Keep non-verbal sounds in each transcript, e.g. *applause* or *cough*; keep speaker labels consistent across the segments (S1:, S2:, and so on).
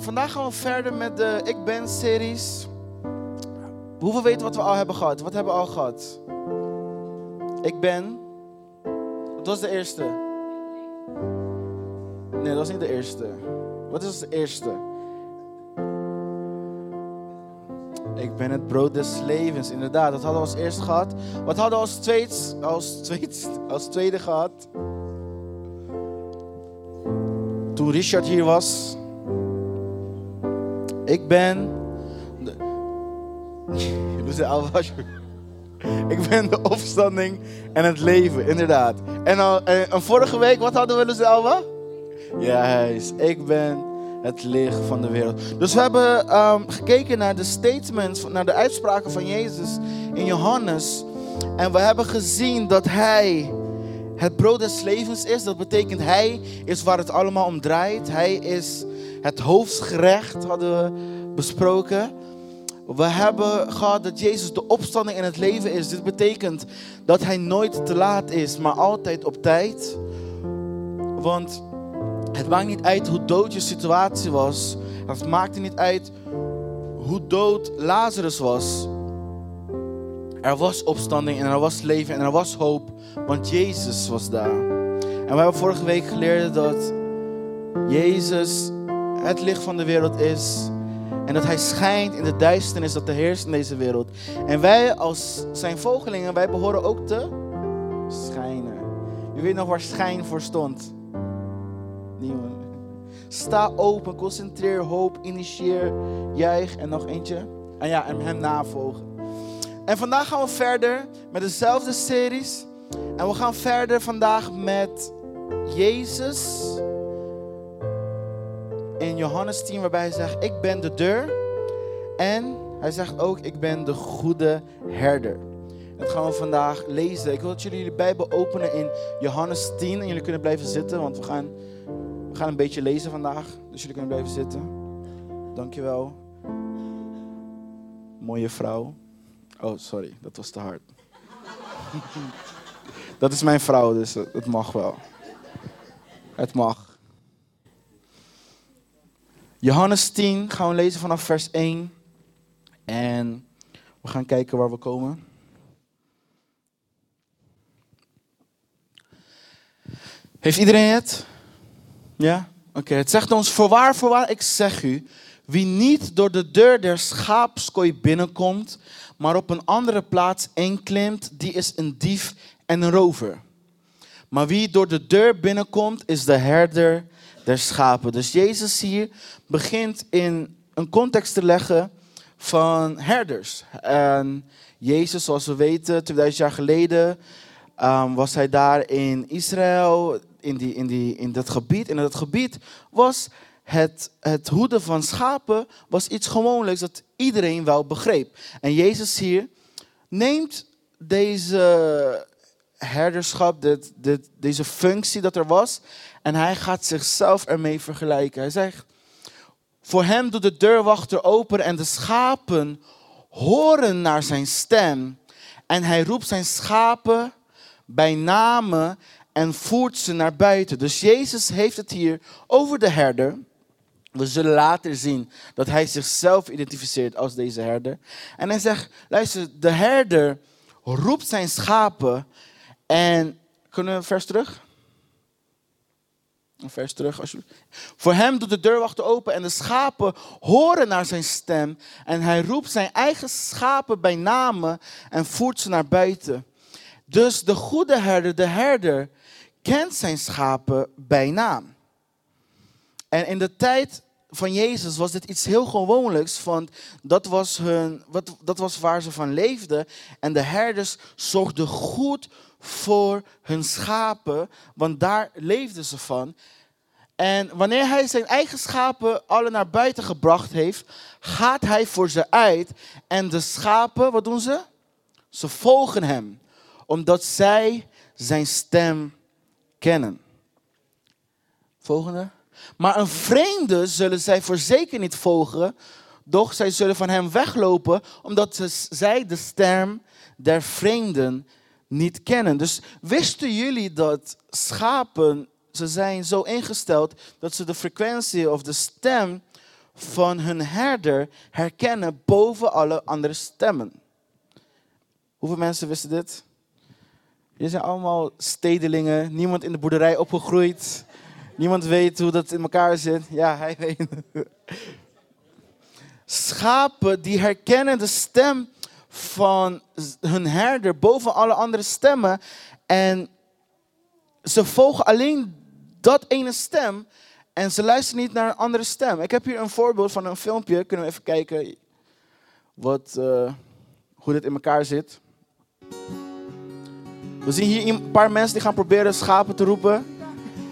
S1: Vandaag gaan we verder met de Ik Ben series. Hoeveel weten wat we al hebben gehad? Wat hebben we al gehad? Ik ben. Wat was de eerste? Nee, dat was niet de eerste. Wat is de eerste? Ik ben het brood des levens, inderdaad. Dat hadden we als eerste gehad. Wat hadden we als als tweede, als tweede gehad? Toen Richard hier was. Ik ben. De... *laughs* Ik ben de opstanding en het leven, inderdaad. En, al, vorige week, wat hadden we, Lucie Alva? Juist, ik ben het licht van de wereld. Dus we hebben um, gekeken naar de statements, naar de uitspraken van Jezus in Johannes. En we hebben gezien dat Hij het brood des levens is. Dat betekent Hij is waar het allemaal om draait. Hij is het hoofdgerecht, hadden we besproken. We hebben gehad dat Jezus de opstanding in het leven is. Dit betekent dat Hij nooit te laat is, maar altijd op tijd. Want het maakt niet uit hoe dood je situatie was. Het maakte niet uit hoe dood Lazarus was. Er was opstanding en er was leven en er was hoop, want Jezus was daar. En we hebben vorige week geleerd dat Jezus het licht van de wereld is. En dat hij schijnt in de duisternis dat er heerst in deze wereld. En wij als zijn volgelingen, wij behoren ook te schijnen. Je weet nog waar schijn voor stond. Nieuwe. Sta open, concentreer, hoop, initieer, juich en nog eentje. En ja, en hem navolgen. En vandaag gaan we verder met dezelfde series. En we gaan verder vandaag met Jezus in Johannes 10, waarbij hij zegt: Ik ben de deur. En hij zegt ook: Ik ben de goede herder. Dat gaan we vandaag lezen. Ik wil dat jullie jullie Bijbel openen in Johannes 10. En jullie kunnen blijven zitten, want we gaan, we gaan een beetje lezen vandaag. Dus jullie kunnen blijven zitten. Dankjewel. Mooie vrouw. Oh, sorry, dat was te hard. *laughs* dat is mijn vrouw, dus het mag wel. Het mag. Johannes 10 gaan we lezen vanaf vers 1. En we gaan kijken waar we komen. Heeft iedereen het? Ja? Oké, het zegt ons, voorwaar, voorwaar, ik zeg u, wie niet door de deur der schaapskooi binnenkomt, maar op een andere plaats inklimt, die is een dief en een rover. Maar wie door de deur binnenkomt, is de herder der schapen. Dus Jezus hier begint in een context te leggen van herders. En Jezus, zoals we weten, 2000 jaar geleden um, was hij daar in Israël, in, die, in, die, in dat gebied. En in dat gebied was het, het hoeden van schapen was iets gewoonlijks dat iedereen wel begreep. En Jezus hier neemt deze herderschap, dit, dit, deze functie dat er was, en hij gaat zichzelf ermee vergelijken. Hij zegt, voor hem doet de deurwachter open en de schapen horen naar zijn stem. En hij roept zijn schapen bij name en voert ze naar buiten. Dus Jezus heeft het hier over de herder. We zullen later zien dat hij zichzelf identificeert als deze herder. En hij zegt, luister, de herder roept zijn schapen en, kunnen we een vers terug? Een vers terug, alsjeblieft. Voor hem doet de deurwachter open en de schapen horen naar zijn stem. En hij roept zijn eigen schapen bij name en voert ze naar buiten. Dus de goede herder, de herder, kent zijn schapen bij naam. En in de tijd van Jezus was dit iets heel gewoonlijks, want dat was, hun, wat, dat was waar ze van leefden. En de herders zorgden goed voor hun schapen, want daar leefden ze van. En wanneer hij zijn eigen schapen alle naar buiten gebracht heeft, gaat hij voor ze uit. En de schapen, wat doen ze? Ze volgen hem, omdat zij zijn stem kennen. Volgende. Maar een vreemde zullen zij voor zeker niet volgen, doch zij zullen van hem weglopen, omdat zij de stem der vreemden niet kennen. Dus wisten jullie dat schapen, ze zijn zo ingesteld dat ze de frequentie of de stem van hun herder herkennen boven alle andere stemmen. Hoeveel mensen wisten dit? Jullie zijn allemaal stedelingen, niemand in de boerderij opgegroeid. Niemand weet hoe dat in elkaar zit. Ja, hij weet. *laughs* Schapen die herkennen de stem van hun herder boven alle andere stemmen. En ze volgen alleen dat ene stem. En ze luisteren niet naar een andere stem. Ik heb hier een voorbeeld van een filmpje. Kunnen we even kijken wat, uh, hoe dit in elkaar zit. We zien hier een paar mensen die gaan proberen schapen te roepen.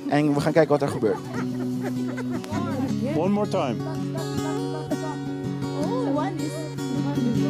S1: En we gaan kijken wat er gebeurt. *laughs*
S2: One more time.
S3: Oh, one is.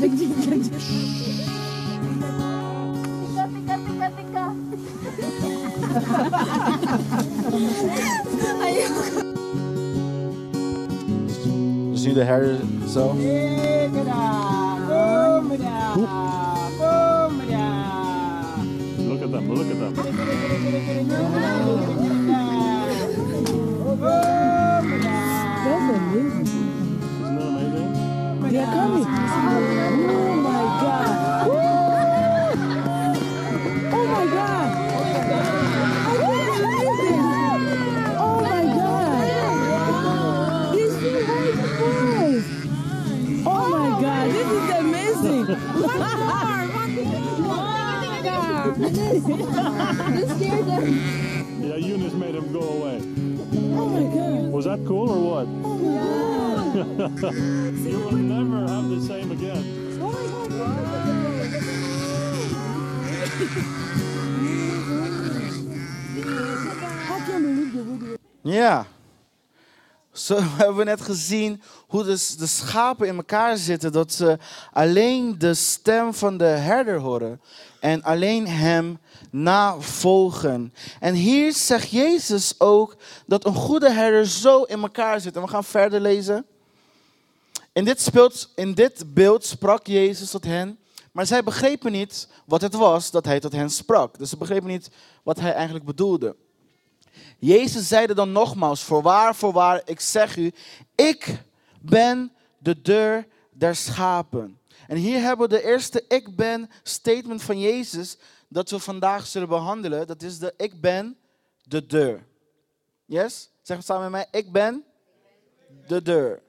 S3: You
S2: see do the
S1: hair so. We net gezien hoe de, de schapen in elkaar zitten. Dat ze alleen de stem van de herder horen. En alleen hem navolgen. En hier zegt Jezus ook dat een goede herder zo in elkaar zit. En we gaan verder lezen. Dit, speelt, in dit beeld sprak Jezus tot hen. Maar zij begrepen niet wat het was dat hij tot hen sprak. Dus ze begrepen niet wat hij eigenlijk bedoelde. Jezus zeide dan nogmaals, voorwaar, voorwaar, ik zeg u, ik ben de deur der schapen. En hier hebben we de eerste ik ben statement van Jezus dat we vandaag zullen behandelen. Dat is de ik ben de deur. Yes? Zeg het samen met mij, ik ben de deur.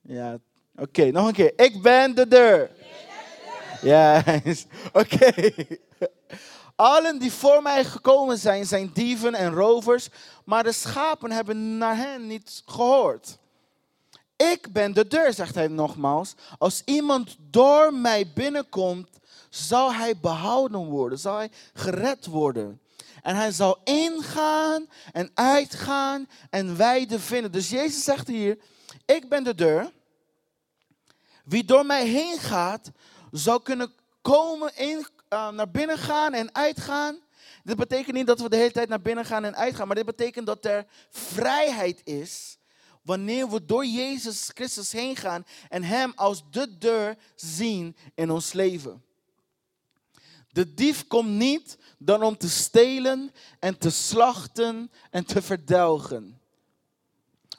S1: Ja, oké, nog een keer. Ik ben de deur. Ja, oké. Allen die voor mij gekomen zijn, zijn dieven en rovers, maar de schapen hebben naar hen niet gehoord. Ik ben de deur, zegt hij nogmaals. Als iemand door mij binnenkomt, zal hij behouden worden, zal hij gered worden. En hij zal ingaan en uitgaan en weide vinden. Dus Jezus zegt hier, ik ben de deur. Wie door mij heen gaat, zal kunnen komen, in, uh, naar binnen gaan en uitgaan. Dit betekent niet dat we de hele tijd naar binnen gaan en uitgaan, maar dit betekent dat er vrijheid is wanneer we door Jezus Christus heen gaan en Hem als de deur zien in ons leven. De dief komt niet dan om te stelen en te slachten en te verdelgen.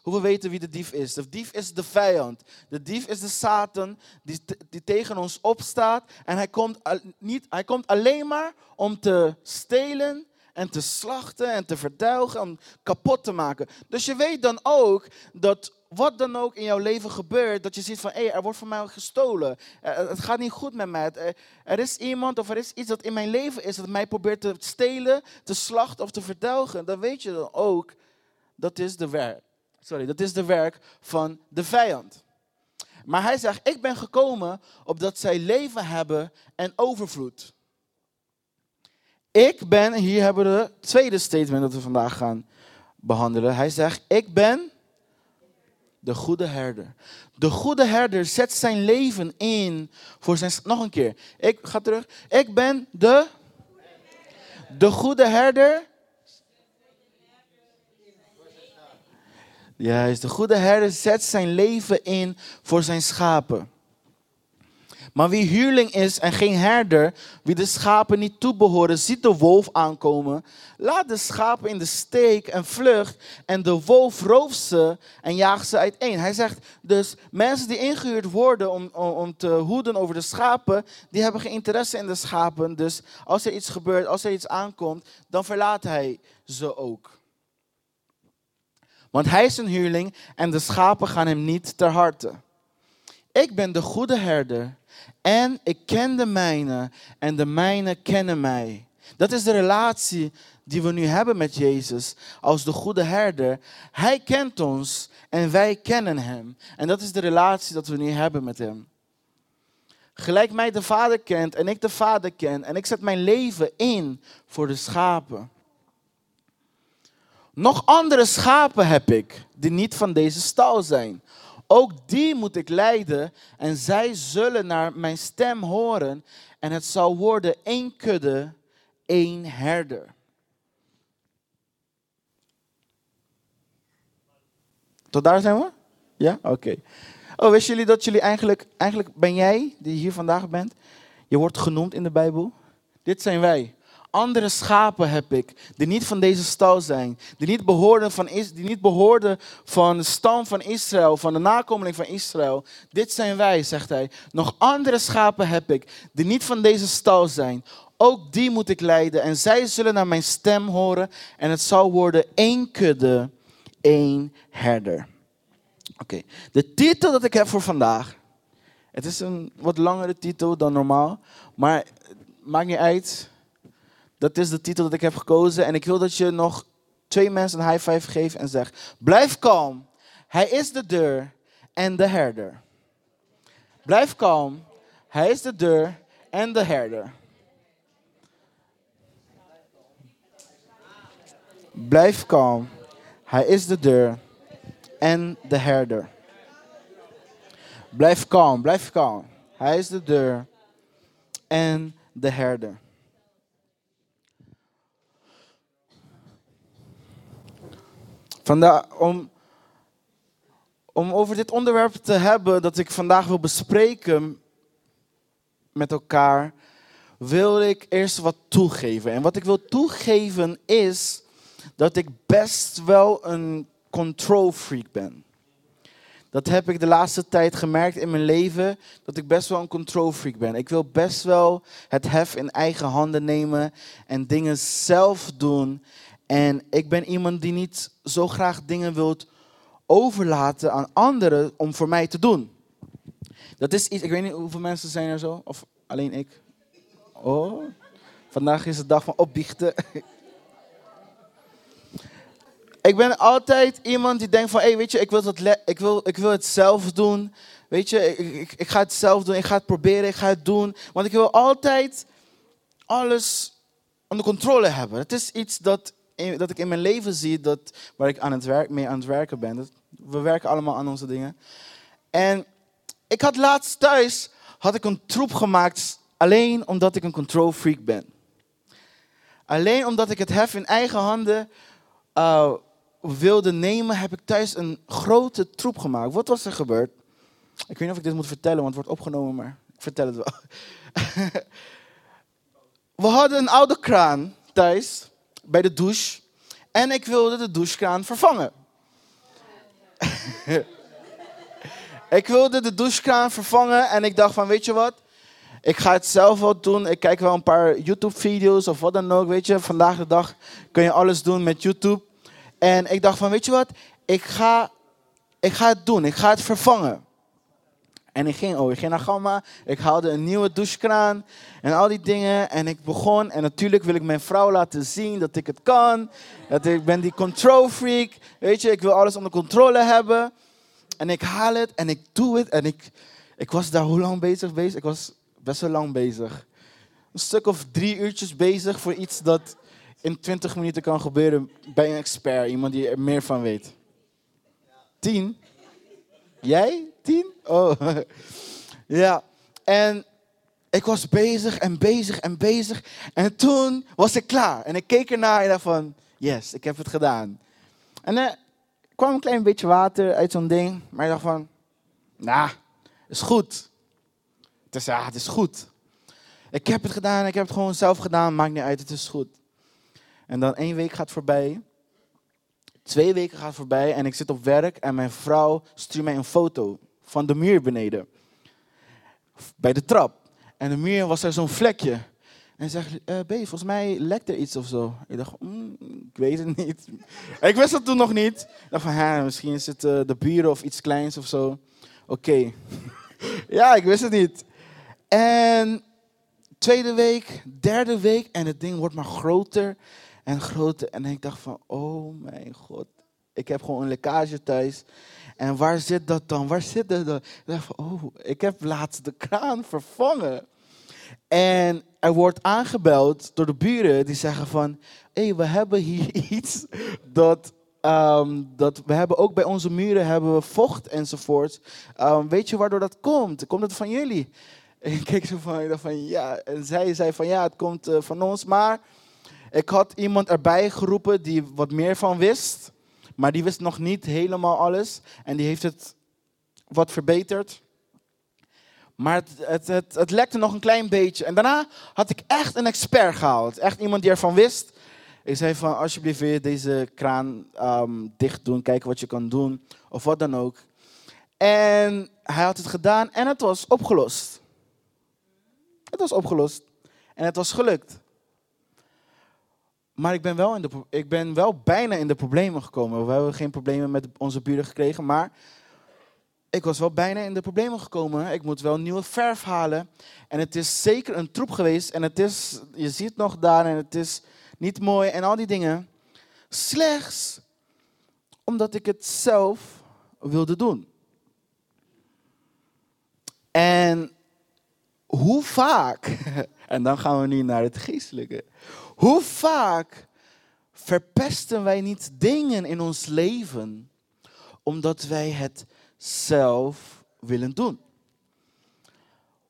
S1: Hoe we weten wie de dief is. De dief is de vijand. De dief is de Satan die, die tegen ons opstaat. En hij komt, niet, hij komt alleen maar om te stelen en te slachten en te verdelgen, om kapot te maken. Dus je weet dan ook dat wat dan ook in jouw leven gebeurt, dat je ziet van, hé, er wordt van mij gestolen. Eh, Het gaat niet goed met mij. Eh, Er is iemand of er is iets dat in mijn leven is dat mij probeert te stelen, te slachten of te verdelgen. Dan weet je dan ook, dat is de. Sorry, dat is de werk van de vijand. Maar hij zegt, ik ben gekomen opdat zij leven hebben en overvloed. Ik ben, en hier hebben we het tweede statement dat we vandaag gaan behandelen. Hij zegt, ik ben de goede herder. De goede herder zet zijn leven in voor zijn... Nog een keer. Ik ga terug. Ik ben de... De goede herder. Juist, de goede herder zet zijn leven in voor zijn schapen. Maar wie huurling is en geen herder, wie de schapen niet toebehoren, ziet de wolf aankomen, laat de schapen in de steek en vlucht en de wolf rooft ze en jaagt ze uiteen. Hij zegt dus, mensen die ingehuurd worden om, om, om te hoeden over de schapen, die hebben geen interesse in de schapen. Dus als er iets gebeurt, als er iets aankomt, dan verlaat hij ze ook. Want hij is een huurling en de schapen gaan hem niet ter harte. Ik ben de goede herder en ik ken de mijne en de mijne kennen mij. Dat is de relatie die we nu hebben met Jezus als de goede herder. Hij kent ons en wij kennen hem. En dat is de relatie dat we nu hebben met hem. Gelijk mij de Vader kent en ik de Vader ken en ik zet mijn leven in voor de schapen. Nog andere schapen heb ik die niet van deze stal zijn. Ook die moet ik leiden en zij zullen naar mijn stem horen en het zal worden één kudde, één herder. Tot daar zijn we? Ja? Oké. Oh, wisten jullie dat jullie eigenlijk, eigenlijk ben jij die hier vandaag bent, je wordt genoemd in de Bijbel? Dit zijn wij. Andere schapen heb ik, die niet van deze stal zijn, die niet behoorden van, die niet behoorden van de stam van Israël, van de nakomeling van Israël. Dit zijn wij, zegt hij. Nog andere schapen heb ik, die niet van deze stal zijn. Ook die moet ik leiden en zij zullen naar mijn stem horen en het zal worden één kudde, één herder. Oké, de titel dat ik heb voor vandaag, het is een wat langere titel dan normaal, maar maakt niet uit. Dat is de titel dat ik heb gekozen. En ik wil dat je nog twee mensen een high five geeft en zegt: Blijf kalm. Hij is de deur en de herder. Blijf kalm. Hij is de deur en de herder. Blijf kalm. Hij is de deur en de herder. Blijf kalm, blijf kalm. Hij is de deur en de herder. Vandaar, om, om over dit onderwerp te hebben dat ik vandaag wil bespreken met elkaar, wil ik eerst wat toegeven. En wat ik wil toegeven is dat ik best wel een control freak ben. Dat heb ik de laatste tijd gemerkt in mijn leven, dat ik best wel een control freak ben. Ik wil best wel het hef in eigen handen nemen en dingen zelf doen. En ik ben iemand die niet zo graag dingen wilt overlaten aan anderen om voor mij te doen. Dat is iets, ik weet niet hoeveel mensen zijn er zo, of alleen ik. Oh, vandaag is de dag van opbiechten. *laughs* Ik ben altijd iemand die denkt van, hé, weet je, ik wil, het ik, wil, ik wil het zelf doen. Weet je, ik, ik, ik ga het zelf doen, ik ga het proberen, ik ga het doen. Want ik wil altijd alles onder controle hebben. Het is iets dat, dat ik in mijn leven zie, dat, waar ik aan het werk, mee aan het werken ben. We werken allemaal aan onze dingen. En ik had laatst thuis, had ik een troep gemaakt, alleen omdat ik een control freak ben. Alleen omdat ik het hef in eigen handen uh, wilde nemen, heb ik thuis een grote troep gemaakt. Wat was er gebeurd? Ik weet niet of ik dit moet vertellen, want het wordt opgenomen, maar ik vertel het wel. *laughs* We hadden een oude kraan thuis, bij de douche. En ik wilde de douchekraan vervangen. *laughs* ik wilde de douchekraan vervangen en ik dacht van, weet je wat? Ik ga het zelf wel doen. Ik kijk wel een paar YouTube-video's of wat dan ook. Weet je, vandaag de dag kun je alles doen met YouTube. En ik dacht van, weet je wat? Ik ga, ik ga het doen. Ik ga het vervangen. En ik ging, oh, ik ging naar Gamma. Ik haalde een nieuwe douchekraan en al die dingen. En ik begon. En natuurlijk wil ik mijn vrouw laten zien dat ik het kan. Dat ik ben die control freak. Weet je, ik wil alles onder controle hebben. En ik haal het en ik doe het. En ik, ik was daar hoe lang bezig bezig? Ik was best wel lang bezig. Een stuk of drie uurtjes bezig voor iets dat in 20 minuten kan gebeuren bij een expert. Iemand die er meer van weet. Tien? Jij? Tien? Oh. *laughs* ja. En ik was bezig en bezig en bezig. En toen was ik klaar. En ik keek ernaar en dacht van, yes, ik heb het gedaan. En er kwam een klein beetje water uit zo'n ding. Maar ik dacht van, nou, is goed. Het is, ja, het is goed. Ik heb het gedaan, ik heb het gewoon zelf gedaan, maakt niet uit, het is goed. En dan één week gaat voorbij. Twee weken gaat voorbij en ik zit op werk en mijn vrouw stuurt mij een foto van de muur beneden. Bij de trap. En de muur was er zo'n vlekje. En ze zegt, B, volgens mij lekt er iets of zo. Ik dacht, mm, ik weet het niet. *laughs* ik wist het toen nog niet. Ik dacht van, misschien is het eh, de buren of iets kleins of zo. Oké. *laughs* ja, ik wist het niet. En tweede week, derde week en het ding wordt maar groter en groter. En ik dacht van, oh mijn god, ik heb gewoon een lekkage thuis. En waar zit dat dan? Waar zit dat dan? Oh, ik heb laatst de kraan vervangen. En er wordt aangebeld door de buren die zeggen van, hé, hey, we hebben hier *laughs* iets dat, ehm, dat we hebben ook bij onze muren hebben we vocht enzovoort. Ehm, weet je waardoor dat komt? Komt het van jullie? En *laughs* ik keek zo van, ik dacht van ja. En zij zei van ja, het komt eh, van ons. Maar ik had iemand erbij geroepen die wat meer van wist. Maar die wist nog niet helemaal alles. En die heeft het wat verbeterd. Maar het, het, het, lekte nog een klein beetje. En daarna had ik echt een expert gehaald. Echt iemand die ervan wist. Ik zei van alsjeblieft wil je deze kraan ehm, dicht doen. Kijken wat je kan doen. Of wat dan ook. En hij had het gedaan en het was opgelost. Het was opgelost. En het was gelukt. Maar ik ben, wel in de, ik ben wel bijna in de problemen gekomen. We hebben geen problemen met onze buren gekregen, maar ik was wel bijna in de problemen gekomen. Ik moet wel nieuwe verf halen. En het is zeker een troep geweest. En het is, je ziet nog daar en het is niet mooi en al die dingen. Slechts omdat ik het zelf wilde doen. En hoe vaak, *laughs* en dan gaan we nu naar het geestelijke. Hoe vaak verpesten wij niet dingen in ons leven omdat wij het zelf willen doen?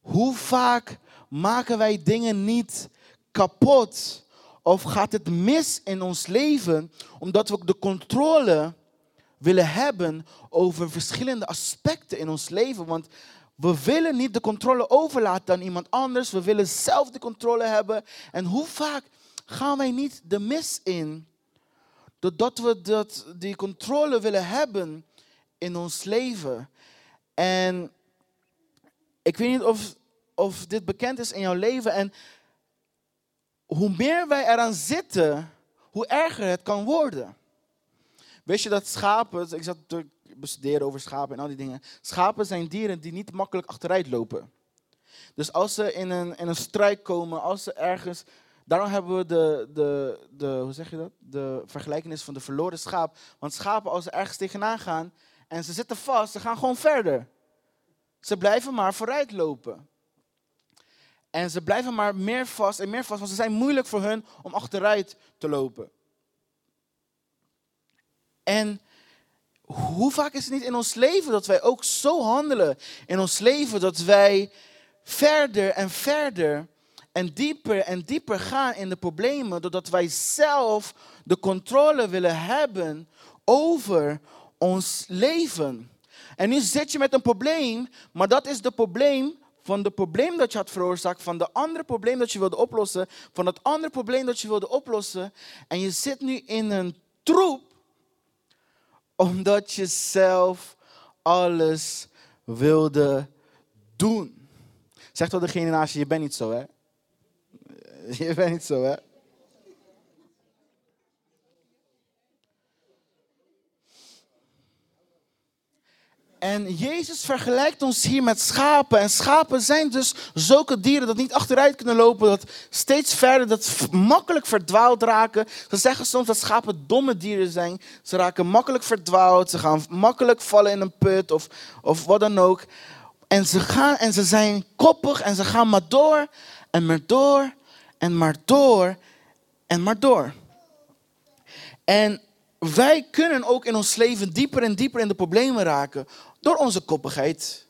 S1: Hoe vaak maken wij dingen niet kapot of gaat het mis in ons leven omdat we de controle willen hebben over verschillende aspecten in ons leven? Want we willen niet de controle overlaten aan iemand anders. We willen zelf de controle hebben. En hoe vaak gaan wij niet de mis in? Doordat we dat, die controle willen hebben in ons leven. En ik weet niet of, of dit bekend is in jouw leven. En hoe meer wij eraan zitten, hoe erger het kan worden. Weet je dat schapen, ik zat te bestuderen over schapen en al die dingen. Schapen zijn dieren die niet makkelijk achteruit lopen. Dus als ze in een, in een struik komen, als ze ergens. Daarom hebben we de, de, de, hoe zeg je dat? De vergelijkenis van de verloren schaap. Want schapen, als ze ergens tegenaan gaan en ze zitten vast, ze gaan gewoon verder. Ze blijven maar vooruit lopen. En ze blijven maar meer vast en meer vast, want ze zijn moeilijk voor hun om achteruit te lopen. En hoe vaak is het niet in ons leven dat wij ook zo handelen in ons leven dat wij verder en verder en dieper en dieper gaan in de problemen doordat wij zelf de controle willen hebben over ons leven. En nu zit je met een probleem, maar dat is het probleem van het probleem dat je had veroorzaakt, van de andere probleem dat je wilde oplossen, van het andere probleem dat je wilde oplossen. En je zit nu in een troep omdat je zelf alles wilde doen. Zegt wel degene naast je, je bent niet zo, hè? *laughs* Je bent zo, hè? En Jezus vergelijkt ons hier met schapen. En schapen zijn dus zulke dieren dat niet achteruit kunnen lopen, dat steeds verder, dat makkelijk verdwaald raken. Ze zeggen soms dat schapen domme dieren zijn. Ze raken makkelijk verdwaald, ze gaan makkelijk vallen in een put of, of wat dan ook. En ze gaan en ze zijn koppig en ze gaan maar door en maar door en maar door en maar door. En wij kunnen ook in ons leven dieper en dieper in de problemen raken. Door onze koppigheid.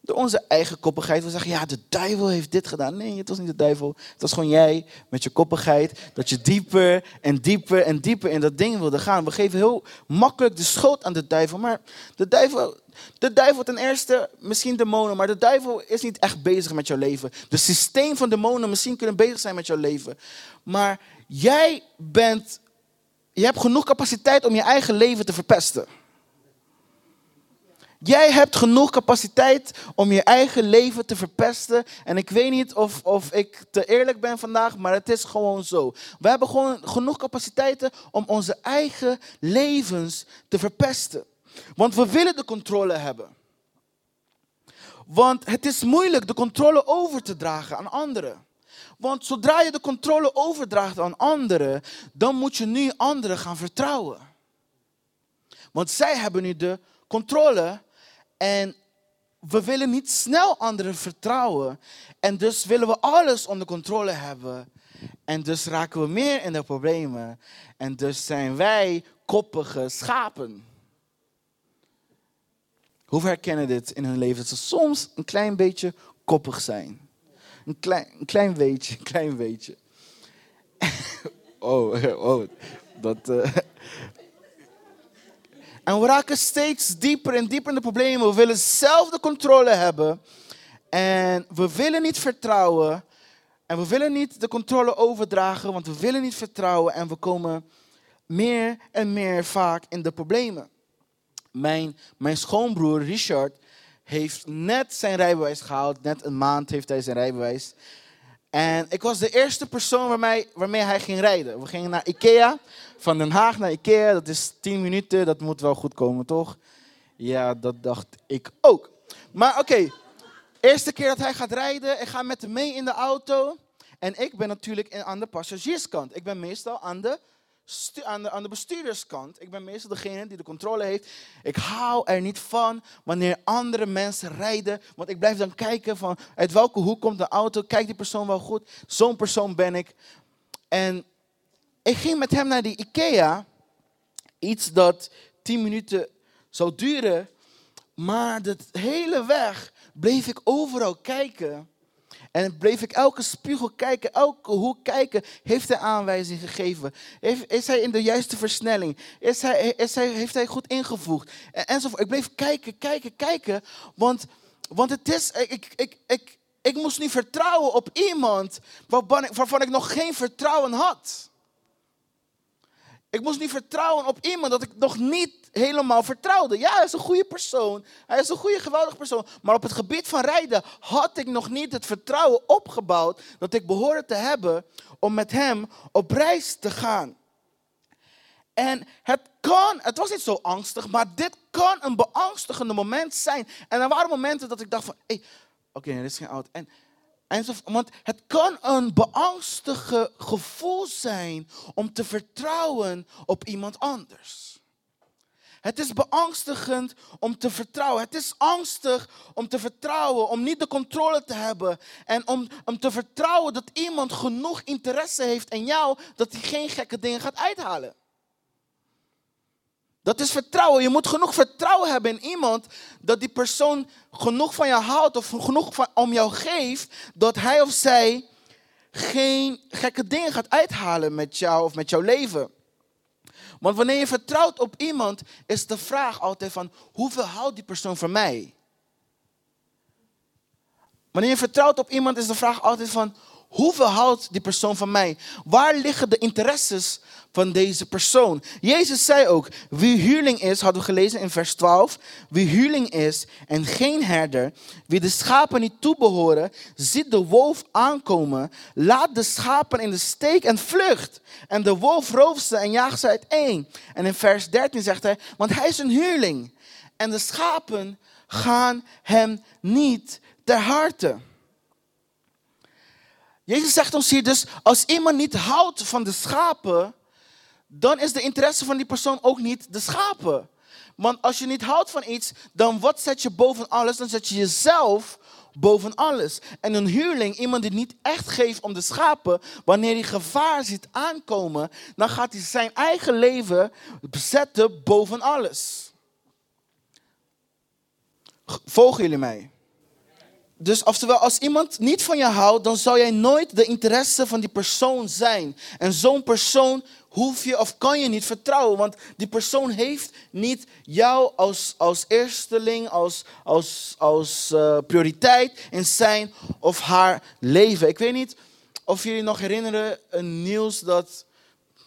S1: Door onze eigen koppigheid. We zeggen, ja, de duivel heeft dit gedaan. Nee, het was niet de duivel. Het was gewoon jij met je koppigheid. Dat je dieper en dieper en dieper in dat ding wilde gaan. We geven heel makkelijk de schuld aan de duivel. Maar de duivel, de duivel ten eerste, misschien demonen. Maar de duivel is niet echt bezig met jouw leven. De systeem van demonen misschien kunnen bezig zijn met jouw leven. Maar jij bent, je hebt genoeg capaciteit om je eigen leven te verpesten. Jij hebt genoeg capaciteit om je eigen leven te verpesten. En ik weet niet of, of ik te eerlijk ben vandaag, maar het is gewoon zo. We hebben gewoon genoeg capaciteiten om onze eigen levens te verpesten. Want we willen de controle hebben. Want het is moeilijk de controle over te dragen aan anderen. Want zodra je de controle overdraagt aan anderen, dan moet je nu anderen gaan vertrouwen. Want zij hebben nu de controle en we willen niet snel anderen vertrouwen. En dus willen we alles onder controle hebben. En dus raken we meer in de problemen. En dus zijn wij koppige schapen. Hoe herkennen dit in hun leven? Dat ze soms een klein beetje koppig zijn. Een klein, een klein beetje, *laughs* een klein beetje. *laughs* Oh, *laughs* oh, dat. eh. En we raken steeds dieper en dieper in de problemen. We willen zelf de controle hebben. En we willen niet vertrouwen. En we willen niet de controle overdragen, want we willen niet vertrouwen. En we komen meer en meer vaak in de problemen. Mijn, mijn schoonbroer Richard heeft net zijn rijbewijs gehaald. Net een maand heeft hij zijn rijbewijs. En ik was de eerste persoon waarmee, waarmee hij ging rijden. We gingen naar Ikea. Van Den Haag naar Ikea. Dat is 10 minuten. Dat moet wel goed komen, toch? Ja, dat dacht ik ook. Maar oké. Eerste keer dat hij gaat rijden. Ik ga met hem mee in de auto. En ik ben natuurlijk aan de passagierskant. Ik ben meestal aan de, aan, de, aan de bestuurderskant. Ik ben meestal degene die de controle heeft. Ik hou er niet van wanneer andere mensen rijden. Want ik blijf dan kijken van uit welke hoek komt de auto. Kijkt die persoon wel goed? Zo'n persoon ben ik. En ik ging met hem naar die IKEA. Iets dat 10 minuten zou duren. Maar de hele weg bleef ik overal kijken. En bleef ik elke spiegel kijken, elke hoek kijken. Heeft hij aanwijzing gegeven? Is hij in de juiste versnelling? Is hij, is heeft hij goed ingevoegd? En, enzovoort. Ik bleef kijken, kijken, kijken. Want, want het is, ik, ik, ik, ik, moest niet vertrouwen op iemand waarvan ik, waarvan ik nog geen vertrouwen had. Ik moest niet vertrouwen op iemand dat ik nog niet helemaal vertrouwde. Ja, hij is een goede persoon. Hij is een goede, geweldige persoon. Maar op het gebied van rijden had ik nog niet het vertrouwen opgebouwd dat ik behoorde te hebben om met hem op reis te gaan. En het kan, het was niet zo angstig, maar dit kan een beangstigende moment zijn. En er waren momenten dat ik dacht van, hé, oké, er is geen auto. En, want het kan een beangstige gevoel zijn om te vertrouwen op iemand anders. Het is beangstigend om te vertrouwen. Het is angstig om te vertrouwen, om niet de controle te hebben. En om, om te vertrouwen dat iemand genoeg interesse heeft in jou, dat hij geen gekke dingen gaat uithalen. Dat is vertrouwen. Je moet genoeg vertrouwen hebben in iemand dat die persoon genoeg van jou houdt of genoeg van, om jou geeft, dat hij of zij geen gekke dingen gaat uithalen met jou of met jouw leven. Want wanneer je vertrouwt op iemand, is de vraag altijd van hoeveel houdt die persoon van mij? Wanneer je vertrouwt op iemand, is de vraag altijd van hoeveel houdt die persoon van mij? Waar liggen de interesses van deze persoon? Jezus zei ook, wie huurling is, hadden we gelezen in vers 12, wie huurling is en geen herder, wie de schapen niet toebehoren, ziet de wolf aankomen, laat de schapen in de steek en vlucht. En de wolf rooft ze en jaagt ze uiteen. En in vers 13 zegt hij, want hij is een huurling en de schapen gaan hem niet ter harte. Jezus zegt ons hier dus, als iemand niet houdt van de schapen, dan is de interesse van die persoon ook niet de schapen. Want als je niet houdt van iets, dan wat zet je boven alles? Dan zet je jezelf boven alles. En een huurling, iemand die niet echt geeft om de schapen, wanneer hij gevaar ziet aankomen, dan gaat hij zijn eigen leven zetten boven alles. Volgen jullie mij? Dus oftewel, als iemand niet van je houdt, dan zou jij nooit de interesse van die persoon zijn. En zo'n persoon hoef je of kan je niet vertrouwen, want die persoon heeft niet jou als, als eersteling, als, als, als eh, prioriteit in zijn of haar leven. Ik weet niet of jullie nog herinneren een nieuws dat,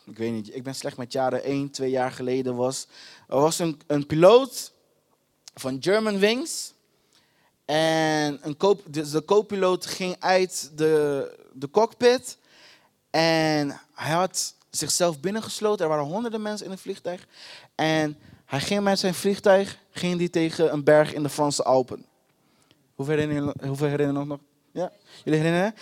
S1: ik weet niet, ik ben slecht met jaren, één, twee jaar geleden was. Er was een, een piloot van German Wings. En een dus de co-piloot ging uit de, de cockpit. En hij had zichzelf binnengesloten. Er waren honderden mensen in het vliegtuig. En hij ging met zijn vliegtuig ging die tegen een berg in de Franse Alpen. Hoeveel herinneren, hoeveel nog? Ja? Jullie herinneren?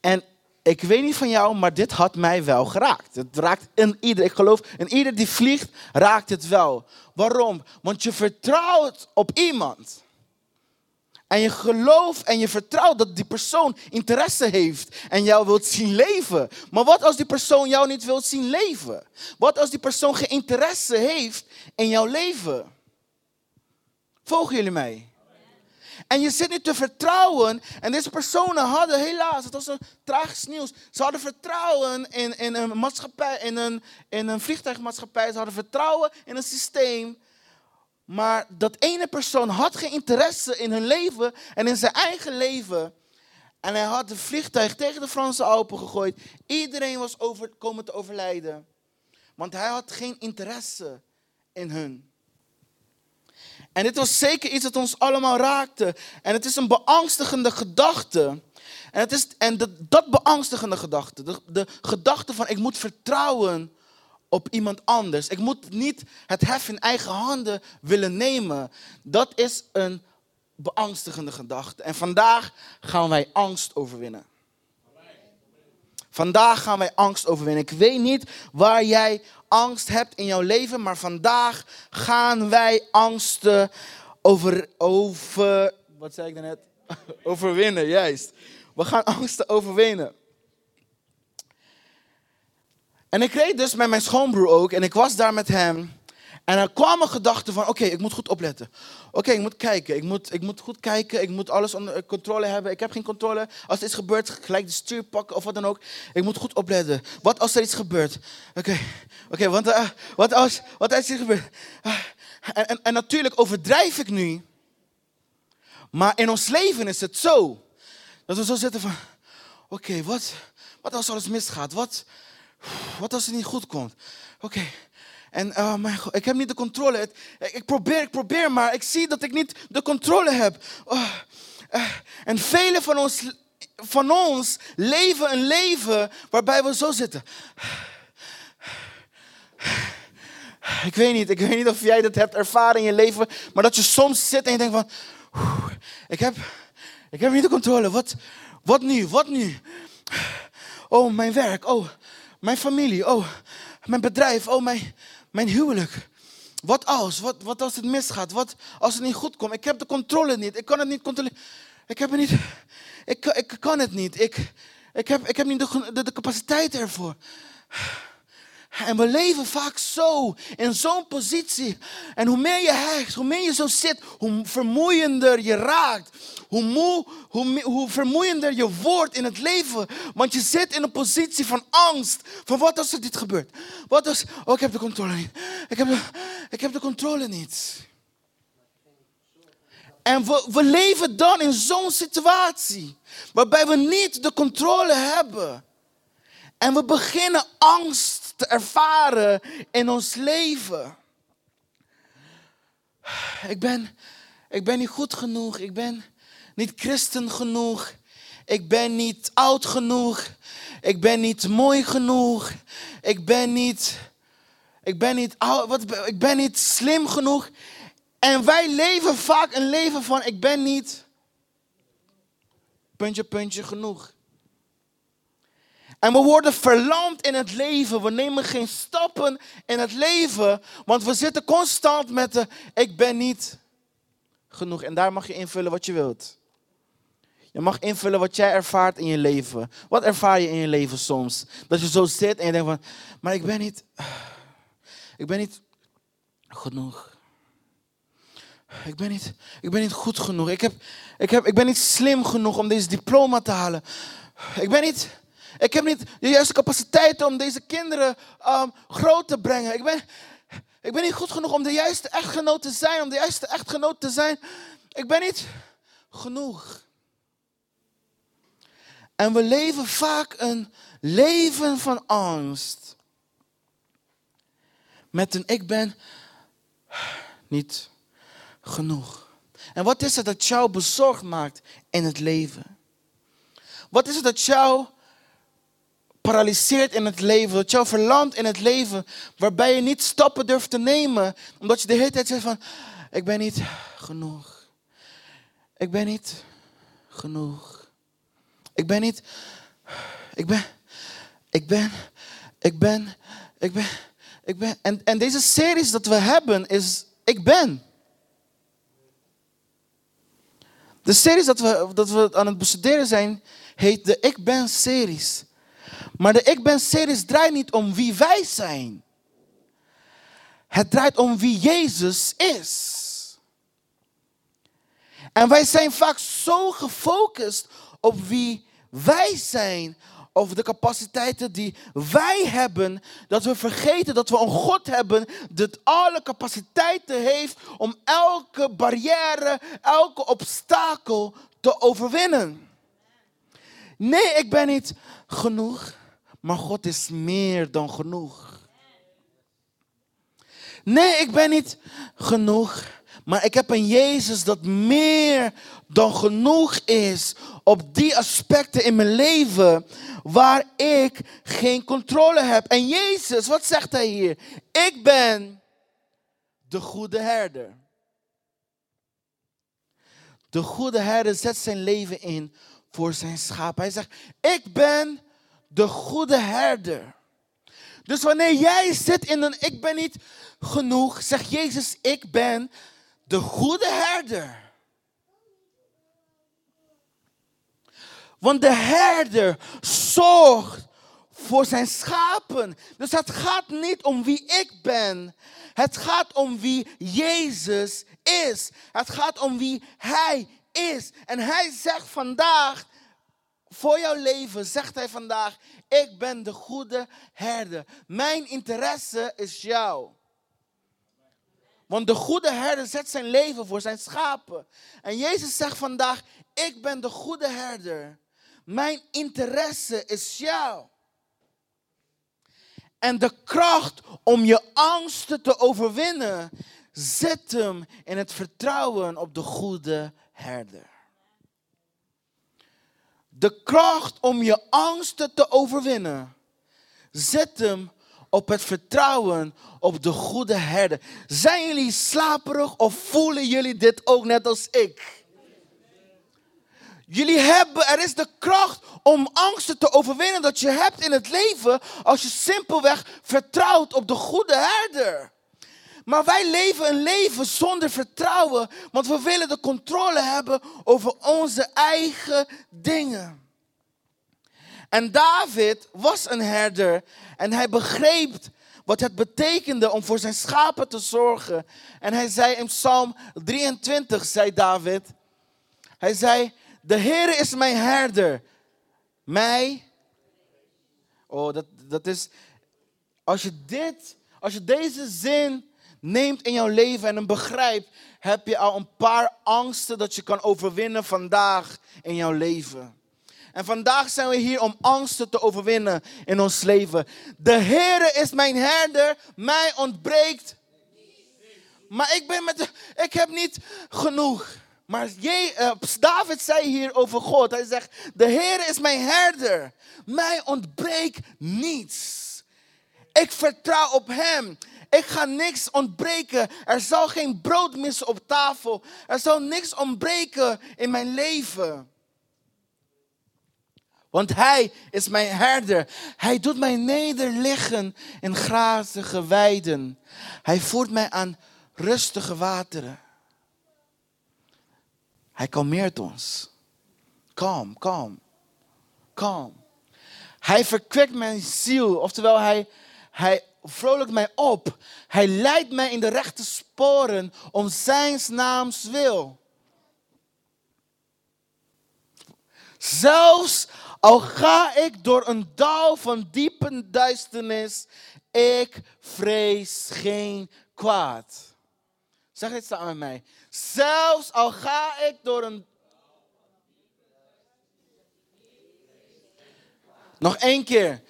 S1: En ik weet niet van jou, maar dit had mij wel geraakt. Het raakt in ieder. Ik geloof, in ieder die vliegt, raakt het wel. Waarom? Want je vertrouwt op iemand. En je gelooft en je vertrouwt dat die persoon interesse heeft en jou wilt zien leven. Maar wat als die persoon jou niet wilt zien leven? Wat als die persoon geen interesse heeft in jouw leven? Volgen jullie mij? En je zit niet te vertrouwen. En deze personen hadden helaas, het was een tragisch nieuws. Ze hadden vertrouwen in, in een maatschappij, in een, in een vliegtuigmaatschappij. Ze hadden vertrouwen in een systeem. Maar dat ene persoon had geen interesse in hun leven en in zijn eigen leven. En hij had het vliegtuig tegen de Franse Alpen gegooid. Iedereen was over, komen te overlijden. Want hij had geen interesse in hun. En dit was zeker iets dat ons allemaal raakte. En het is een beangstigende gedachte. En, het is, en dat, beangstigende gedachte, de, de gedachte van ik moet vertrouwen op iemand anders. Ik moet niet het hef in eigen handen willen nemen. Dat is een beangstigende gedachte. En vandaag gaan wij angst overwinnen. Vandaag gaan wij angst overwinnen. Ik weet niet waar jij angst hebt in jouw leven, maar vandaag gaan wij angsten over, over wat zei ik daarnet? *laughs* overwinnen, juist. We gaan angsten overwinnen. En ik reed dus met mijn schoonbroer ook en ik was daar met hem. En er kwam een gedachte van, oké, ik moet goed opletten. Oké, ik moet kijken, ik moet, ik moet goed kijken, ik moet alles onder controle hebben. Ik heb geen controle. Als er iets gebeurt, gelijk de stuur pakken of wat dan ook. Ik moet goed opletten. Wat als er iets gebeurt? Oké, oké, want uh, wat, als, wat als er gebeurt? En, en, en natuurlijk overdrijf ik nu. Maar in ons leven is het zo. Dat we zo zitten van, oké, wat, wat als alles misgaat? Wat, wat als het niet goed komt? Oké. En oh mijn God, ik heb niet de controle. Ik probeer, ik probeer, maar ik zie dat ik niet de controle heb. Oh, eh, En velen van ons, van ons leven een leven waarbij we zo zitten. Ik weet niet, ik weet niet of jij dat hebt ervaren in je leven, maar dat je soms zit en je denkt van, "Oeh, ik heb, ik heb niet de controle. Wat, wat nu? Wat nu? Oh, mijn werk. Oh, mijn familie. Oh, mijn bedrijf. Oh, mijn, mijn huwelijk. Wat als? Wat, wat als het misgaat? Wat als het niet goed komt? Ik heb de controle niet. Ik kan het niet controleren. Ik heb het niet. Ik, ik kan het niet. Ik, ik, heb, ik heb niet de, de, de capaciteit ervoor. En we leven vaak zo, in zo'n positie. En hoe meer je hijgt, hoe meer je zo zit, hoe vermoeiender je raakt. Hoe, moe, hoe, hoe vermoeiender je wordt in het leven. Want je zit in een positie van angst. Van wat als er dit gebeurt? Wat als, oh ik heb de controle niet. Ik heb de, ik heb de controle niet. En we, we leven dan in zo'n situatie. Waarbij we niet de controle hebben. En we beginnen angst te ervaren in ons leven. Ik ben, ik ben niet goed genoeg. Ik ben niet christen genoeg. Ik ben niet oud genoeg. Ik ben niet mooi genoeg. Ik ben niet, ik ben niet, wat, ik ben niet slim genoeg. En wij leven vaak een leven van ik ben niet puntje, puntje genoeg. En we worden verlamd in het leven. We nemen geen stappen in het leven. Want we zitten constant met de ik ben niet genoeg. En daar mag je invullen wat je wilt. Je mag invullen wat jij ervaart in je leven. Wat ervaar je in je leven soms? Dat je zo zit en je denkt van, maar ik ben niet, ik ben niet genoeg. Ik ben niet, ik ben niet goed genoeg. Ik, heb, ik, heb, ik ben niet slim genoeg om deze diploma te halen. Ik ben niet, ik heb niet de juiste capaciteiten om deze kinderen ehm, groot te brengen. Ik ben, ik ben niet goed genoeg om de juiste echtgenoot te zijn, om de juiste echtgenoot te zijn. Ik ben niet genoeg. En we leven vaak een leven van angst. Met een ik ben niet genoeg. En wat is het dat jou bezorgd maakt in het leven? Wat is het dat jou paralyseert in het leven, dat jou verlamt in het leven, waarbij je niet stappen durft te nemen, omdat je de hele tijd zegt van, ik ben niet genoeg. Ik ben niet genoeg. Ik ben niet, ik ben, ik ben, ik ben, ik ben, ik ben. En, en deze series dat we hebben is, ik ben. De series dat we, dat we aan het bestuderen zijn, heet de Ik Ben series. Maar de Ik Ben series draait niet om wie wij zijn. Het draait om wie Jezus is. En wij zijn vaak zo gefocust op wie wij zijn, of de capaciteiten die wij hebben, dat we vergeten dat we een God hebben dat alle capaciteiten heeft om elke barrière, elke obstakel te overwinnen. Nee, ik ben niet genoeg, maar God is meer dan genoeg. Nee, ik ben niet genoeg, maar ik heb een Jezus dat meer dan genoeg is op die aspecten in mijn leven waar ik geen controle heb. En Jezus, wat zegt hij hier? Ik ben de goede herder. De goede herder zet zijn leven in voor zijn schaap. Hij zegt, ik ben de goede herder. Dus wanneer jij zit in een ik ben niet genoeg, zegt Jezus, ik ben de goede herder. Want de herder zorgt voor zijn schapen. Dus het gaat niet om wie ik ben. Het gaat om wie Jezus is. Het gaat om wie Hij is. En Hij zegt vandaag, voor jouw leven zegt Hij vandaag, ik ben de goede herder. Mijn interesse is jou. Want de goede herder zet zijn leven voor zijn schapen. En Jezus zegt vandaag, ik ben de goede herder. Mijn interesse is jou. En de kracht om je angsten te overwinnen zit hem in het vertrouwen op de goede herder. De kracht om je angsten te overwinnen zit hem op het vertrouwen op de goede herder. Zijn jullie slaperig of voelen jullie dit ook net als ik? Jullie hebben, er is de kracht om angsten te overwinnen dat je hebt in het leven als je simpelweg vertrouwt op de goede herder. Maar wij leven een leven zonder vertrouwen, want we willen de controle hebben over onze eigen dingen. En David was een herder en hij begreep wat het betekende om voor zijn schapen te zorgen. En hij zei in Psalm 23, zei David, hij zei, de Heer is mijn herder. Mij. Oh, dat, dat is. Als je dit, als je deze zin neemt in jouw leven en hem begrijpt, heb je al een paar angsten dat je kan overwinnen vandaag in jouw leven. En vandaag zijn we hier om angsten te overwinnen in ons leven. De Heer is mijn herder, mij ontbreekt. Maar ik ben met, ik heb niet genoeg. Maar je, uh, David zei hier over God, hij zegt, de Heer is mijn herder, mij ontbreekt niets. Ik vertrouw op Hem. Ik ga niks ontbreken. Er zal geen brood missen op tafel. Er zal niks ontbreken in mijn leven. Want Hij is mijn herder. Hij doet mij nederliggen in grazige weiden. Hij voert mij aan rustige wateren. Hij kalmeert ons. Kalm, kalm, kalm. Hij verkwikt mijn ziel. Oftewel, hij, hij vrolijkt mij op. Hij leidt mij in de rechte sporen om zijn naams wil. Zelfs al ga ik door een dal van diepe duisternis, ik vrees geen kwaad. Zeg dit samen met mij. Zelfs al ga ik door een. Nog één keer.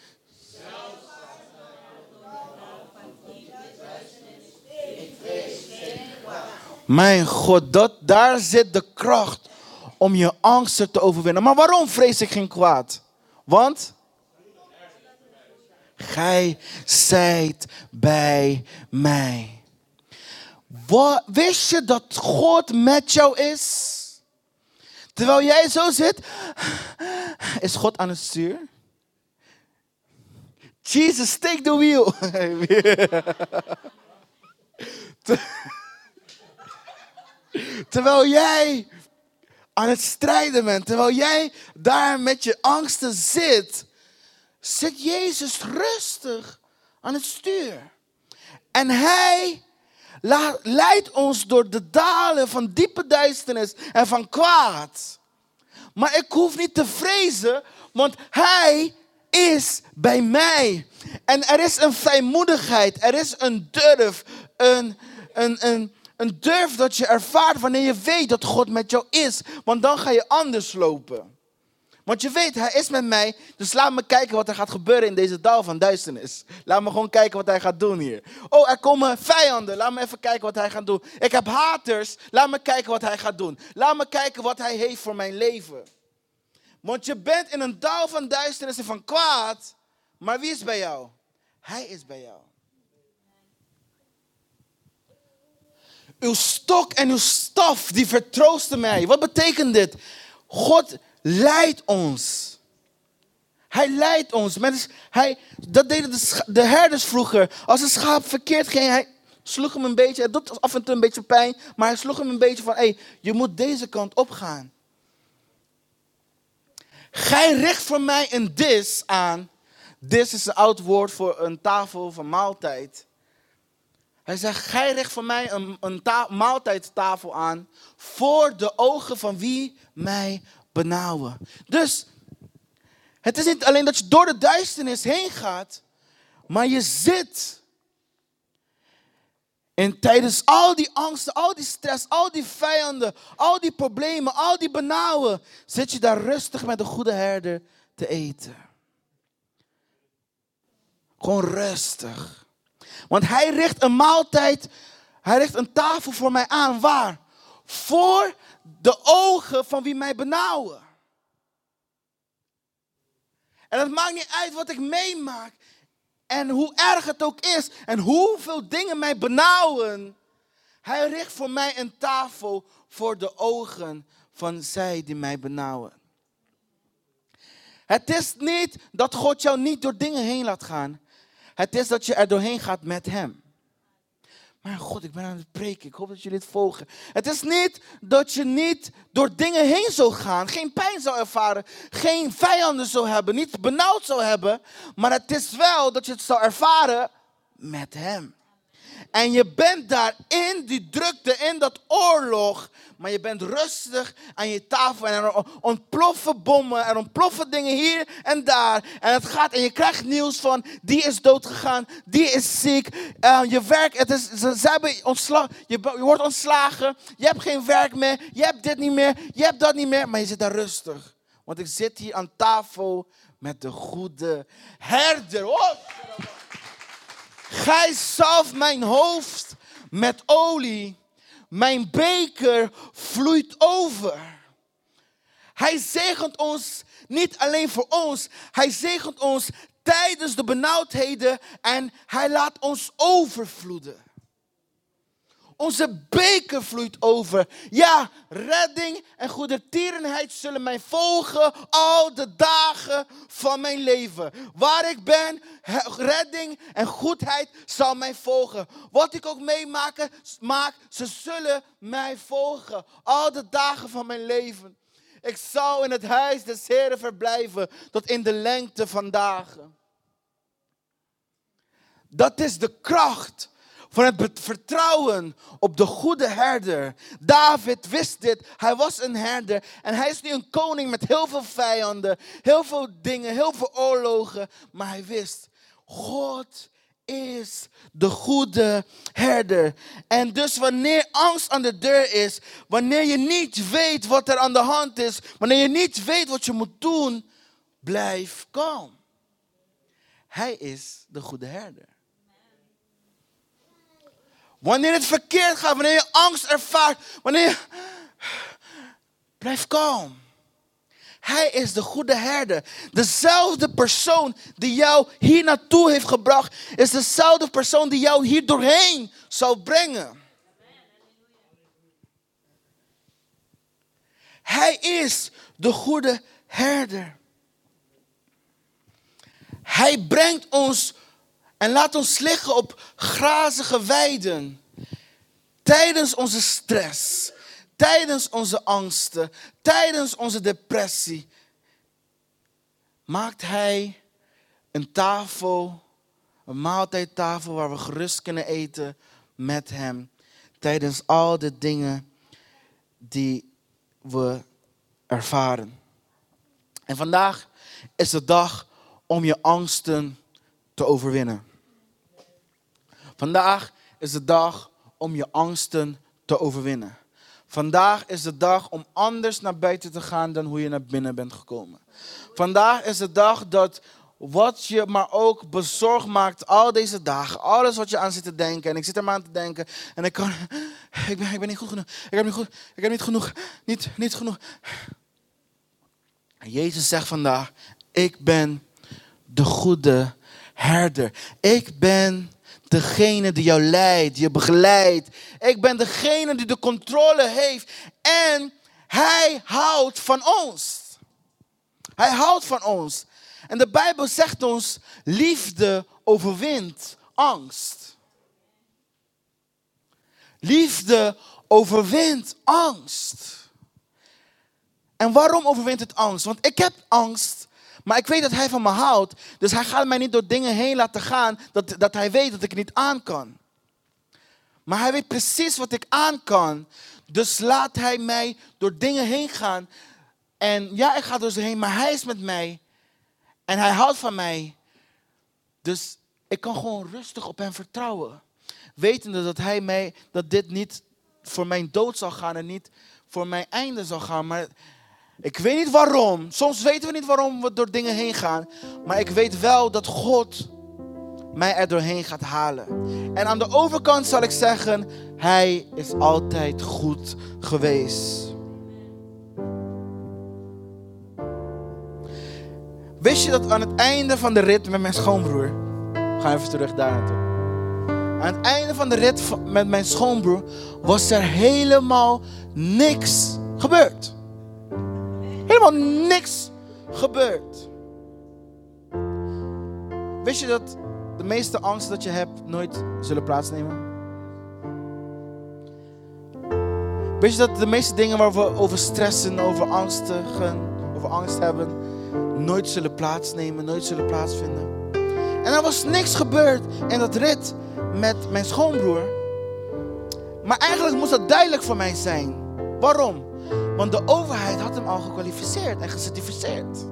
S1: Mijn God, dat, daar zit de kracht om je angsten te overwinnen. Maar waarom vrees ik geen kwaad? Want gij zijt bij mij. Wa- Wist je dat God met jou is? Terwijl jij zo zit, is God aan het stuur. Jesus, take the wheel. *laughs* *laughs* Terwijl jij aan het strijden bent, terwijl jij daar met je angsten zit, zit Jezus rustig aan het stuur. En hij leidt ons door de dalen van diepe duisternis en van kwaad. Maar ik hoef niet te vrezen, want hij is bij mij. En er is een vrijmoedigheid, er is een durf, een, een, een, een durf dat je ervaart wanneer je weet dat God met jou is. Want dan ga je anders lopen. Want je weet, hij is met mij. Dus laat me kijken wat er gaat gebeuren in deze dal van duisternis. Laat me gewoon kijken wat hij gaat doen hier. Oh, er komen vijanden. Laat me even kijken wat hij gaat doen. Ik heb haters. Laat me kijken wat hij gaat doen. Laat me kijken wat hij heeft voor mijn leven. Want je bent in een dal van duisternis en van kwaad. Maar wie is bij jou? Hij is bij jou. Uw stok en uw staf, die vertroosten mij. Wat betekent dit? God leidt ons. Hij leidt ons. Hij, dat deden de herders vroeger. Als een schaap verkeerd ging, hij sloeg hem een beetje. Het doet af en toe een beetje pijn, maar hij sloeg hem een beetje van: hé, hey, je moet deze kant op gaan. Gij richt voor mij een dis aan. Dis is een oud woord voor een tafel van maaltijd. Hij zegt, gij richt voor mij een, een ta- maaltijdtafel aan voor de ogen van wie mij benauwen. Dus het is niet alleen dat je door de duisternis heen gaat, maar je zit. En tijdens al die angsten, al die stress, al die vijanden, al die problemen, al die benauwen, zit je daar rustig met de goede herder te eten. Gewoon rustig. Want hij richt een maaltijd, hij richt een tafel voor mij aan. Waar? Voor de ogen van wie mij benauwen. En het maakt niet uit wat ik meemaak. En hoe erg het ook is. En hoeveel dingen mij benauwen. Hij richt voor mij een tafel voor de ogen van zij die mij benauwen. Het is niet dat God jou niet door dingen heen laat gaan. Het is dat je er doorheen gaat met Hem. Maar God, ik ben aan het preken. Ik hoop dat jullie het volgen. Het is niet dat je niet door dingen heen zou gaan. Geen pijn zou ervaren. Geen vijanden zou hebben. Niet benauwd zou hebben. Maar het is wel dat je het zou ervaren met Hem. En je bent daar in die drukte, in dat oorlog. Maar je bent rustig aan je tafel. En er ontploffen bommen. Er ontploffen dingen hier en daar. En het gaat en je krijgt nieuws van. Die is doodgegaan. Die is ziek. eh, je werk, het is, ze, hebben ontslag, je, je wordt ontslagen. Je hebt geen werk meer. Je hebt dit niet meer. Je hebt dat niet meer. Maar je zit daar rustig. Want ik zit hier aan tafel met de goede herder. Oh! Gij zalft mijn hoofd met olie. Mijn beker vloeit over. Hij zegent ons niet alleen voor ons. Hij zegent ons tijdens de benauwdheden en hij laat ons overvloeden. Onze beker vloeit over. Ja, redding en goede tierenheid zullen mij volgen al de dagen van mijn leven. Waar ik ben, redding en goedheid zal mij volgen. Wat ik ook meemaak, maak, ze zullen mij volgen al de dagen van mijn leven. Ik zal in het huis des Heren verblijven tot in de lengte van dagen. Dat is de kracht van het vertrouwen op de goede herder. David wist dit. Hij was een herder. En hij is nu een koning met heel veel vijanden. Heel veel dingen, heel veel oorlogen. Maar hij wist, God is de goede herder. En dus wanneer angst aan de deur is, wanneer je niet weet wat er aan de hand is, wanneer je niet weet wat je moet doen, blijf kalm. Hij is de goede herder. Wanneer het verkeerd gaat, wanneer je angst ervaart, wanneer je... Blijf kalm. Hij is de goede herder. Dezelfde persoon die jou hier naartoe heeft gebracht, is dezelfde persoon die jou hier doorheen zal brengen. Hij is de goede herder. Hij brengt ons en laat ons liggen op grazige weiden. Tijdens onze stress, tijdens onze angsten, tijdens onze depressie. Maakt Hij een tafel, een maaltijdtafel waar we gerust kunnen eten met Hem. Tijdens al de dingen die we ervaren. En vandaag is de dag om je angsten te overwinnen. Vandaag is de dag om je angsten te overwinnen. Vandaag is de dag om anders naar buiten te gaan dan hoe je naar binnen bent gekomen. Vandaag is de dag dat wat je maar ook bezorgd maakt al deze dagen, alles wat je aan zit te denken, en ik zit er maar aan te denken, en ik kan, *laughs* ik ben, ik ben niet goed genoeg, ik heb niet goed, ik niet genoeg, niet, niet genoeg. En Jezus zegt vandaag, ik ben de goede herder. Ik ben degene die jou leidt, je begeleidt. Ik ben degene die de controle heeft. En hij houdt van ons. Hij houdt van ons. En de Bijbel zegt ons, liefde overwint angst. Liefde overwint angst. En waarom overwint het angst? Want ik heb angst, maar ik weet dat hij van me houdt. Dus hij gaat mij niet door dingen heen laten gaan dat, dat hij weet dat ik niet aan kan. Maar hij weet precies wat ik aan kan. Dus laat hij mij door dingen heen gaan. En ja, ik ga door ze heen, maar hij is met mij. En hij houdt van mij. Dus ik kan gewoon rustig op hem vertrouwen. Wetende dat hij mij, dat dit niet voor mijn dood zal gaan en niet voor mijn einde zal gaan. Maar ik weet niet waarom. Soms weten we niet waarom we door dingen heen gaan. Maar ik weet wel dat God mij er doorheen gaat halen. En aan de overkant zal ik zeggen, hij is altijd goed geweest. Wist je dat aan het einde van de rit met mijn schoonbroer, ga even terug daar naartoe. Aan het einde van de rit met mijn schoonbroer was er helemaal niks gebeurd. Helemaal niks gebeurd. Wist je dat de meeste angsten dat je hebt nooit zullen plaatsnemen? Wist je dat de meeste dingen waar we over stressen, over angstigen, over angst hebben, nooit zullen plaatsnemen, nooit zullen plaatsvinden? En er was niks gebeurd in dat rit met mijn schoonbroer. Maar eigenlijk moest dat duidelijk voor mij zijn. Waarom? Want de overheid had hem al gekwalificeerd en gecertificeerd.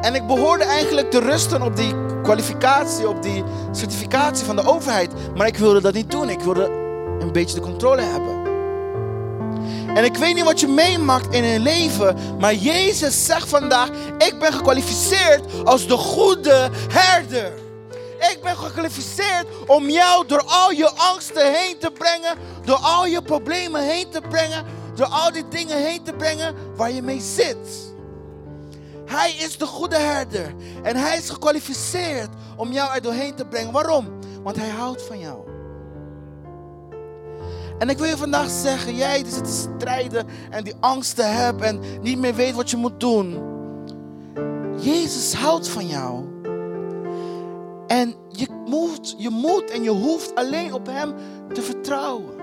S1: En ik behoorde eigenlijk te rusten op die kwalificatie, op die certificatie van de overheid. Maar ik wilde dat niet doen. Ik wilde een beetje de controle hebben. En ik weet niet wat je meemaakt in je leven, maar Jezus zegt vandaag: Ik ben gekwalificeerd als de goede herder. Ik ben gekwalificeerd om jou door al je angsten heen te brengen, door al je problemen heen te brengen, door al die dingen heen te brengen waar je mee zit. Hij is de goede herder en hij is gekwalificeerd om jou er doorheen te brengen. Waarom? Want hij houdt van jou. En ik wil je vandaag zeggen, jij die zit te strijden en die angsten hebt en niet meer weet wat je moet doen. Jezus houdt van jou. En je moet, je moet en je hoeft alleen op Hem te vertrouwen.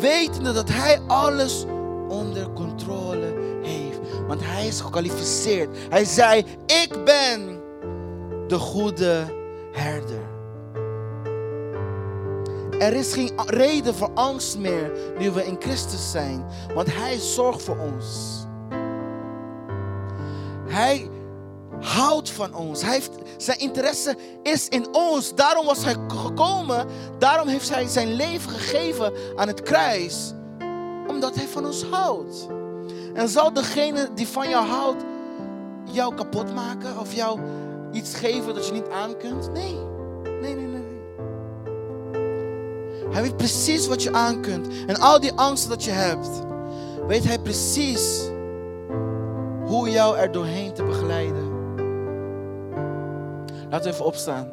S1: Wetende dat Hij alles onder controle heeft. Want Hij is gekwalificeerd. Hij zei, ik ben de goede herder. Er is geen reden voor angst meer nu we in Christus zijn, want Hij zorgt voor ons. Hij houdt van ons. Zijn interesse is in ons. Daarom was Hij gekomen. Daarom heeft Hij zijn leven gegeven aan het kruis, omdat Hij van ons houdt. En zal degene die van jou houdt jou kapot maken of jou iets geven dat je niet aan kunt? Nee. Nee, nee, nee. nee. Hij weet precies wat je aan kunt. En al die angsten dat je hebt, weet hij precies hoe jou er doorheen te begeleiden. Laten we even opstaan.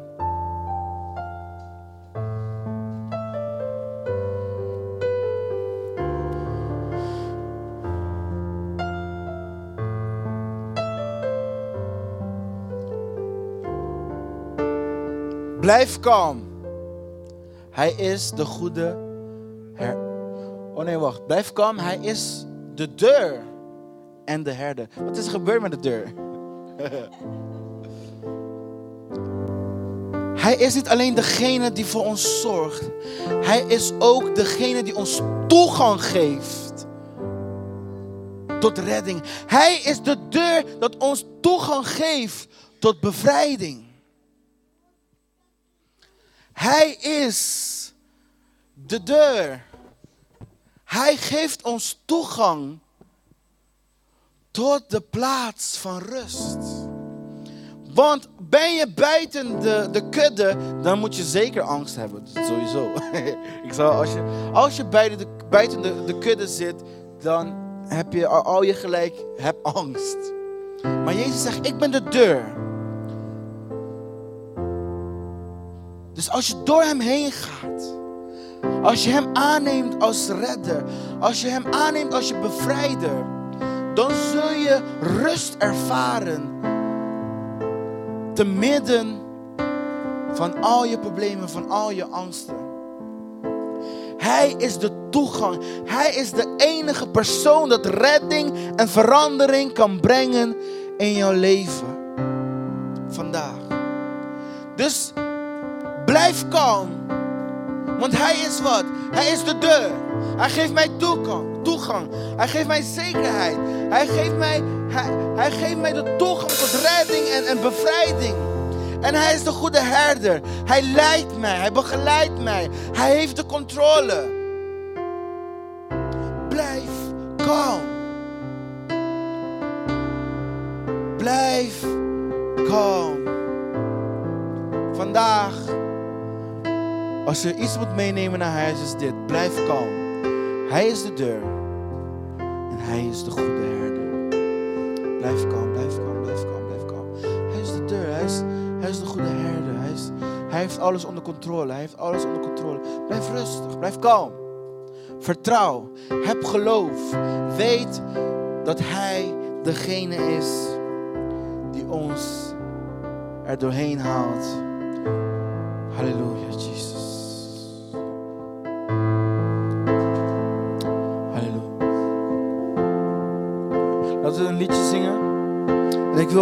S1: Blijf kalm. Hij is de goede her. Oh nee, wacht. Blijf kalm. Hij is de deur en de herder. Wat is er gebeurd met de deur? *laughs* Hij is niet alleen degene die voor ons zorgt. Hij is ook degene die ons toegang geeft tot redding. Hij is de deur dat ons toegang geeft tot bevrijding. Hij is de deur. Hij geeft ons toegang tot de plaats van rust. Want ben je buiten de, de kudde, dan moet je zeker angst hebben. Sowieso. *laughs* Ik zou, als je, als je buiten, de, buiten de, de kudde zit, dan heb je al, al je gelijk, heb angst. Maar Jezus zegt, ik ben de deur. Dus als je door hem heen gaat, als je hem aanneemt als redder, als je hem aanneemt als je bevrijder, dan zul je rust ervaren te midden van al je problemen, van al je angsten. Hij is de toegang. Hij is de enige persoon dat redding en verandering kan brengen in jouw leven. Vandaag. Dus blijf kalm. Want hij is wat? Hij is de deur. Hij geeft mij toegang. toegang. Hij geeft mij zekerheid. Hij geeft mij, hij, geeft mij de toegang tot redding en, en bevrijding. En hij is de goede herder. Hij leidt mij. Hij begeleidt mij. Hij heeft de controle. Blijf kalm. Blijf kalm. Vandaag, als je iets moet meenemen naar huis, is dit. Blijf kalm. Hij is de deur. En hij is de goede herder. Blijf kalm, blijf kalm, blijf kalm, blijf kalm. Hij is de deur. Hij is, hij is de goede herder. Hij, is, hij heeft alles onder controle. Hij heeft alles onder controle. Blijf rustig, blijf kalm. Vertrouw. Heb geloof. Weet dat hij degene is die ons er doorheen haalt. Halleluja. Ik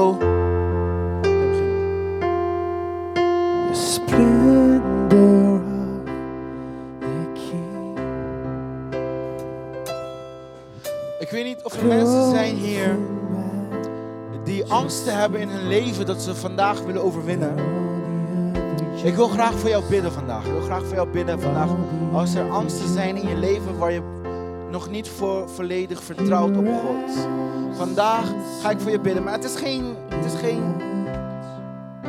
S1: weet niet of er mensen zijn hier die angsten hebben in hun leven dat ze vandaag willen overwinnen. Ik wil graag voor jou bidden vandaag. Ik wil graag voor jou bidden vandaag. Als er angsten zijn in je leven waar je nog niet voor volledig vertrouwt op God. Vandaag ga ik voor je bidden. Maar het is geen. Het is geen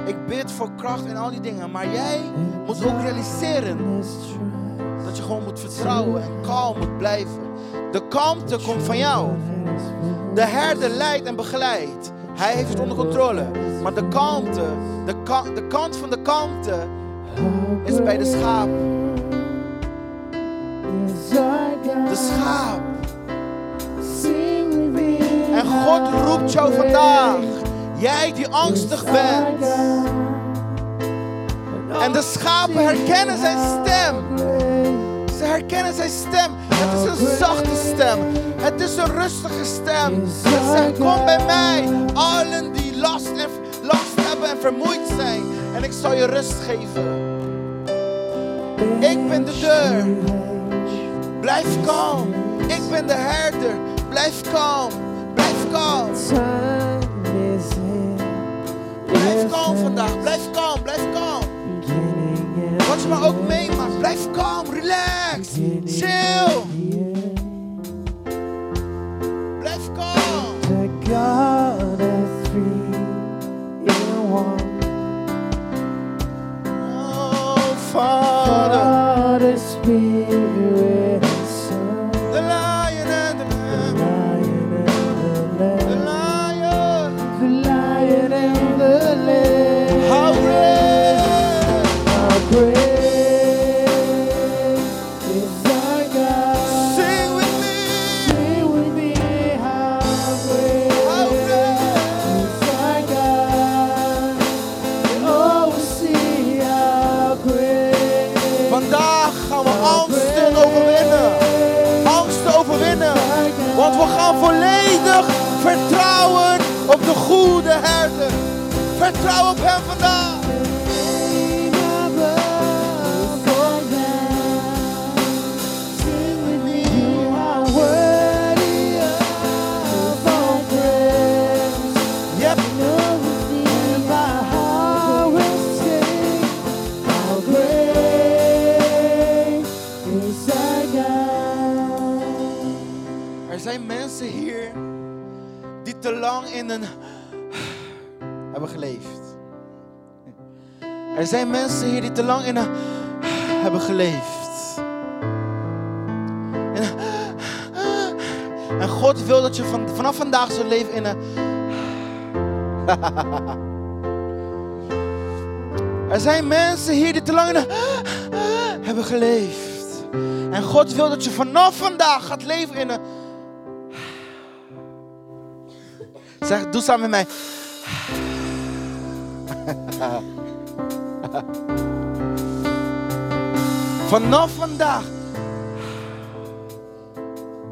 S1: ik bid voor kracht en al die dingen. Maar jij moet ook realiseren dat je gewoon moet vertrouwen en kalm moet blijven. De kalmte komt van jou. De herder leidt en begeleidt. Hij heeft het onder controle. Maar de kalmte, de, de kant van de kalmte is bij de schaap. De schaap. En God roept jou vandaag. Jij die angstig bent. En de schapen herkennen zijn stem. Ze herkennen zijn stem. Het is een zachte stem. Het is een rustige stem. Het zegt, kom bij mij. Allen die last, en, last hebben en vermoeid zijn. En ik zal je rust geven. Ik ben de deur. Blijf kalm. Ik ben de herder. Blijf kalm. Blijf kalm. Blijf kalm vandaag. Blijf kalm. Blijf kalm. Wat je maar ook meemaakt. Blijf kalm. Relax. Chill. Blijf kalm. Op de goede herder. Vertrouw op hem vandaag. Lang in een hebben geleefd. Er zijn mensen hier die te lang in een hebben geleefd. En God wil dat je van, vanaf vandaag zo leven in een. *laughs* Er zijn mensen hier die te lang in een hebben geleefd. En God wil dat je vanaf vandaag gaat leven in een. Zeg, doe samen met mij. Vanaf vandaag.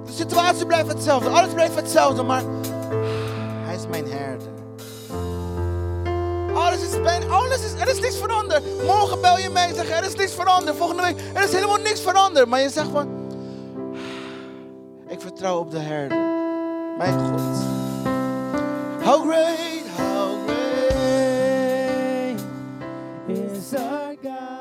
S1: De situatie blijft hetzelfde. Alles blijft hetzelfde, maar hij is mijn herder. Alles is pijn, alles is, er is niks veranderd. Morgen bel je mij en zeg er is niks veranderd. Volgende week, er is helemaal niks veranderd. Maar je zegt van, ik vertrouw op de herder. Mijn God. How great, how great is our God.